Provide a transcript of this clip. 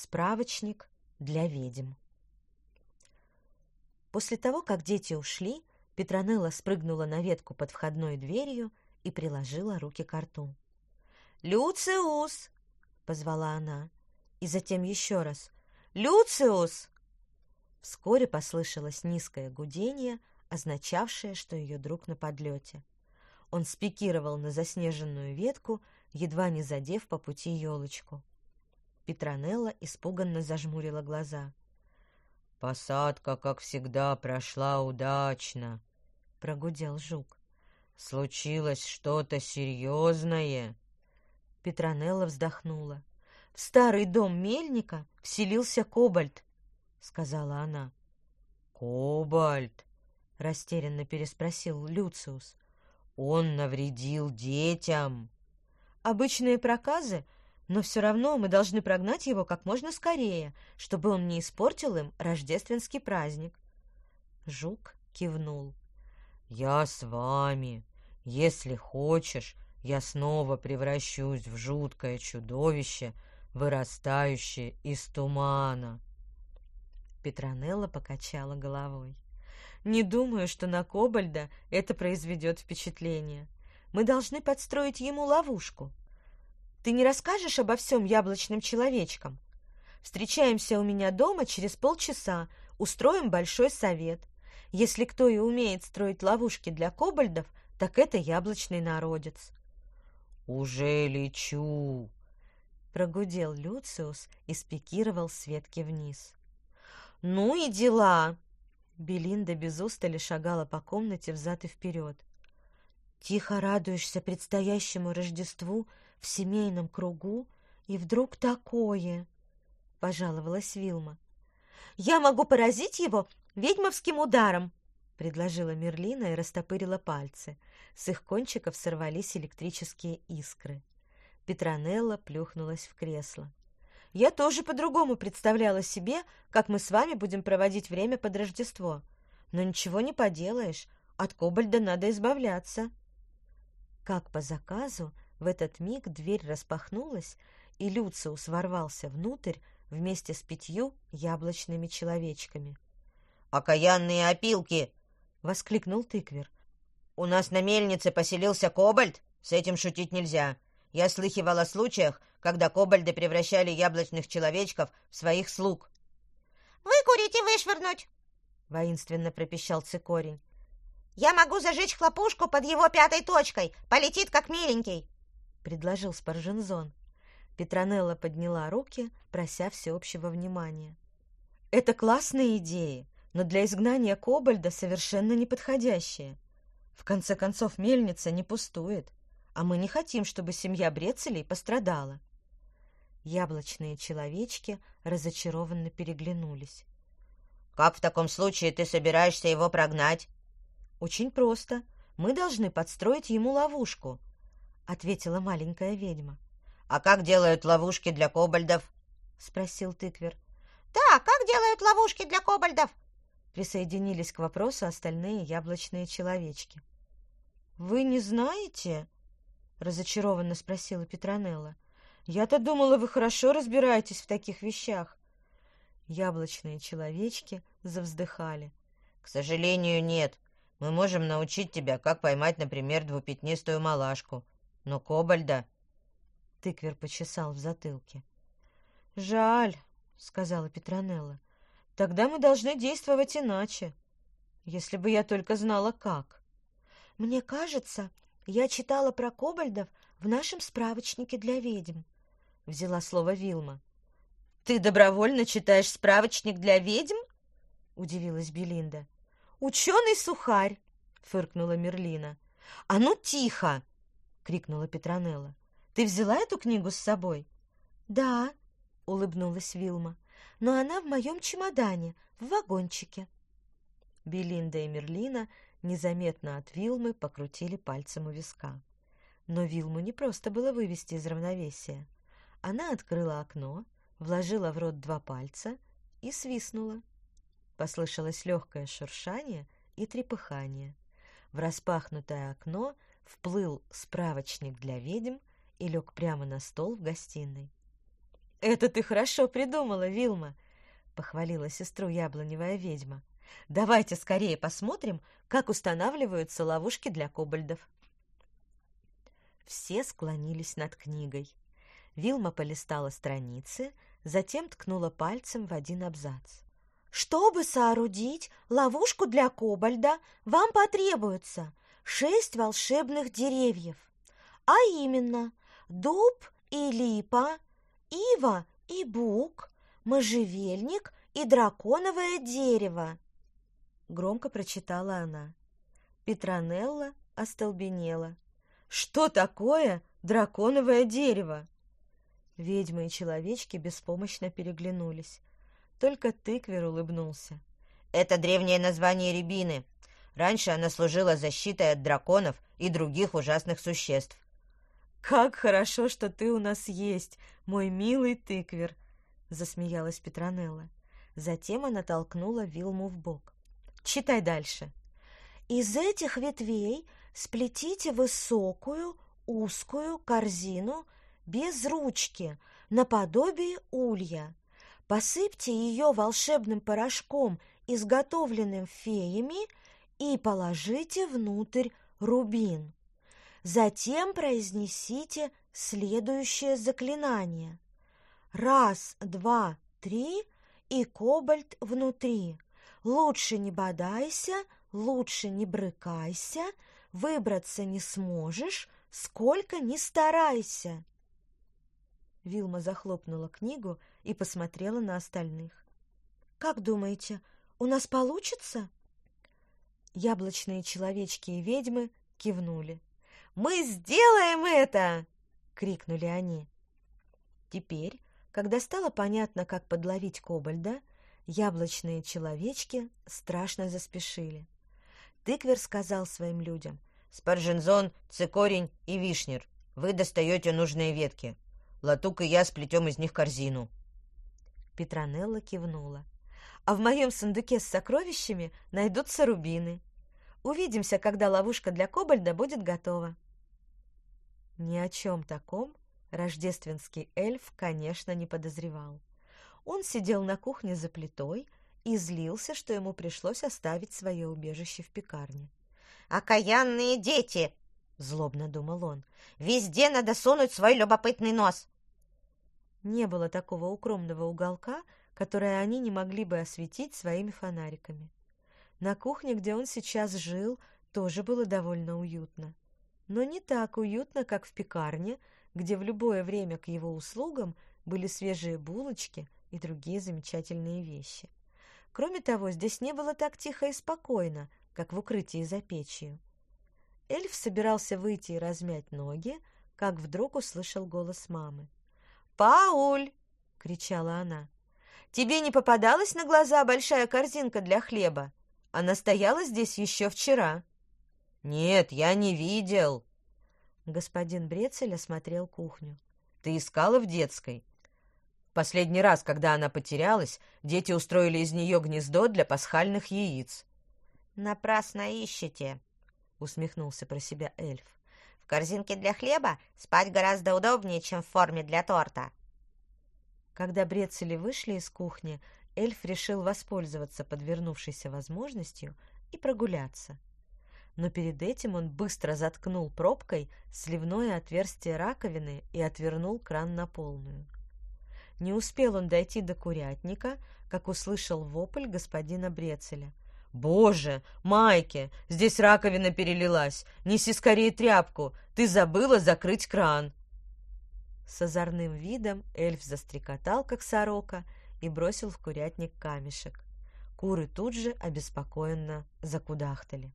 Справочник для ведьм. После того, как дети ушли, Петронелла спрыгнула на ветку под входной дверью и приложила руки к рту. «Люциус!» — позвала она, и затем еще раз. «Люциус!» Вскоре послышалось низкое гудение, означавшее, что ее друг на подлете. Он спикировал на заснеженную ветку, едва не задев по пути елочку. Петронелла испуганно зажмурила глаза. «Посадка, как всегда, прошла удачно», — прогудел жук. «Случилось что-то серьезное?» Петронелла вздохнула. «В старый дом мельника вселился кобальт», — сказала она. «Кобальт?» — растерянно переспросил Люциус. «Он навредил детям». «Обычные проказы, но все равно мы должны прогнать его как можно скорее, чтобы он не испортил им рождественский праздник». Жук кивнул. «Я с вами. Если хочешь, я снова превращусь в жуткое чудовище, вырастающее из тумана». Петронелла покачала головой. Не думаю, что на Кобальда это произведет впечатление. Мы должны подстроить ему ловушку. Ты не расскажешь обо всем яблочным человечкам? Встречаемся у меня дома через полчаса, устроим большой совет. Если кто и умеет строить ловушки для кобальдов, так это яблочный народец. «Уже лечу!» Прогудел Люциус и спикировал с ветки вниз. «Ну и дела!» Белинда без устали шагала по комнате взад и вперед. «Тихо радуешься предстоящему Рождеству в семейном кругу, и вдруг такое!» — пожаловалась Вилма. «Я могу поразить его ведьмовским ударом!» — предложила Мерлина и растопырила пальцы. С их кончиков сорвались электрические искры. Петронелла плюхнулась в кресло. Я тоже по-другому представляла себе, как мы с вами будем проводить время под Рождество. Но ничего не поделаешь, от Кобальда надо избавляться. Как по заказу, в этот миг дверь распахнулась, и Люциус ворвался внутрь вместе с пятью яблочными человечками. «Окаянные опилки!» — воскликнул тыквер. «У нас на мельнице поселился Кобальд? С этим шутить нельзя. Я слыхивал о случаях, когда кобальды превращали яблочных человечков в своих слуг. «Выкурить и вышвырнуть!» — воинственно пропищал цикорень. «Я могу зажечь хлопушку под его пятой точкой. Полетит, как миленький!» — предложил Спаржензон. Петронелла подняла руки, прося всеобщего внимания. «Это классные идеи, но для изгнания Кобальда совершенно неподходящие. В конце концов, мельница не пустует, а мы не хотим, чтобы семья Брецелей пострадала. Яблочные человечки разочарованно переглянулись. «Как в таком случае ты собираешься его прогнать?» «Очень просто. Мы должны подстроить ему ловушку», — ответила маленькая ведьма. «А как делают ловушки для кобальдов?» — спросил тыквер. «Да, как делают ловушки для кобальдов?» Присоединились к вопросу остальные яблочные человечки. «Вы не знаете?» — разочарованно спросила Петронелла. Я-то думала, вы хорошо разбираетесь в таких вещах. Яблочные человечки завздыхали. К сожалению, нет. Мы можем научить тебя, как поймать, например, двупятнистую малашку. Но кобальда... Тыквер почесал в затылке. «Жаль», — сказала Петронелла. «Тогда мы должны действовать иначе. Если бы я только знала, как». «Мне кажется, я читала про кобальдов в нашем справочнике для ведьм», взяла слово Вилма. Ты добровольно читаешь справочник для ведьм? удивилась Белинда. Ученый сухарь, фыркнула Мерлина. А ну тихо, крикнула Петронелла. Ты взяла эту книгу с собой? Да, улыбнулась Вилма. Но она в моем чемодане, в вагончике. Белинда и Мерлина незаметно от Вилмы покрутили пальцем у виска. Но Вилму не просто было вывести из равновесия. Она открыла окно, вложила в рот два пальца и свистнула. Послышалось легкое шуршание и трепыхание. В распахнутое окно вплыл справочник для ведьм и лег прямо на стол в гостиной. Это ты хорошо придумала, Вилма, похвалила сестру яблоневая ведьма. Давайте скорее посмотрим, как устанавливаются ловушки для кобальдов. Все склонились над книгой. Вилма полистала страницы, затем ткнула пальцем в один абзац. Чтобы соорудить ловушку для кобальда, вам потребуется шесть волшебных деревьев, а именно дуб и липа, ива и бук, можжевельник и драконовое дерево. Громко прочитала она. Петронелла остолбенела. Что такое драконовое дерево? Ведьмы и человечки беспомощно переглянулись. Только тыквер улыбнулся. Это древнее название рябины. Раньше она служила защитой от драконов и других ужасных существ. «Как хорошо, что ты у нас есть, мой милый тыквер!» — засмеялась Петронелла. Затем она толкнула Вилму в бок. «Читай дальше». «Из этих ветвей сплетите высокую, узкую корзину без ручки, наподобие улья. Посыпьте ее волшебным порошком, изготовленным феями, и положите внутрь рубин. Затем произнесите следующее заклинание. Раз, два, три, и кобальт внутри. Лучше не бодайся, лучше не брыкайся, выбраться не сможешь, сколько ни старайся. Вилма захлопнула книгу и посмотрела на остальных. «Как думаете, у нас получится?» Яблочные человечки и ведьмы кивнули. «Мы сделаем это!» — крикнули они. Теперь, когда стало понятно, как подловить кобальда, яблочные человечки страшно заспешили. Тыквер сказал своим людям. «Спаржензон, цикорень и вишнер, вы достаете нужные ветки. Латук и я сплетем из них корзину». Петронелла кивнула. «А в моем сундуке с сокровищами найдутся рубины. Увидимся, когда ловушка для кобальда будет готова». Ни о чем таком рождественский эльф, конечно, не подозревал. Он сидел на кухне за плитой и злился, что ему пришлось оставить свое убежище в пекарне. «Окаянные дети!» — злобно думал он. «Везде надо сунуть свой любопытный нос!» Не было такого укромного уголка, который они не могли бы осветить своими фонариками. На кухне, где он сейчас жил, тоже было довольно уютно. Но не так уютно, как в пекарне, где в любое время к его услугам были свежие булочки и другие замечательные вещи. Кроме того, здесь не было так тихо и спокойно, как в укрытии за печью. Эльф собирался выйти и размять ноги, как вдруг услышал голос мамы. «Пауль!» — кричала она. «Тебе не попадалась на глаза большая корзинка для хлеба? Она стояла здесь еще вчера». «Нет, я не видел». Господин Брецель осмотрел кухню. «Ты искала в детской?» Последний раз, когда она потерялась, дети устроили из нее гнездо для пасхальных яиц. «Напрасно ищете», — усмехнулся про себя эльф. «В корзинке для хлеба спать гораздо удобнее, чем в форме для торта». Когда Брецели вышли из кухни, эльф решил воспользоваться подвернувшейся возможностью и прогуляться. Но перед этим он быстро заткнул пробкой сливное отверстие раковины и отвернул кран на полную. Не успел он дойти до курятника, как услышал вопль господина Брецеля — «Боже, Майки, здесь раковина перелилась! Неси скорее тряпку! Ты забыла закрыть кран!» С озорным видом эльф застрекотал, как сорока, и бросил в курятник камешек. Куры тут же обеспокоенно закудахтали.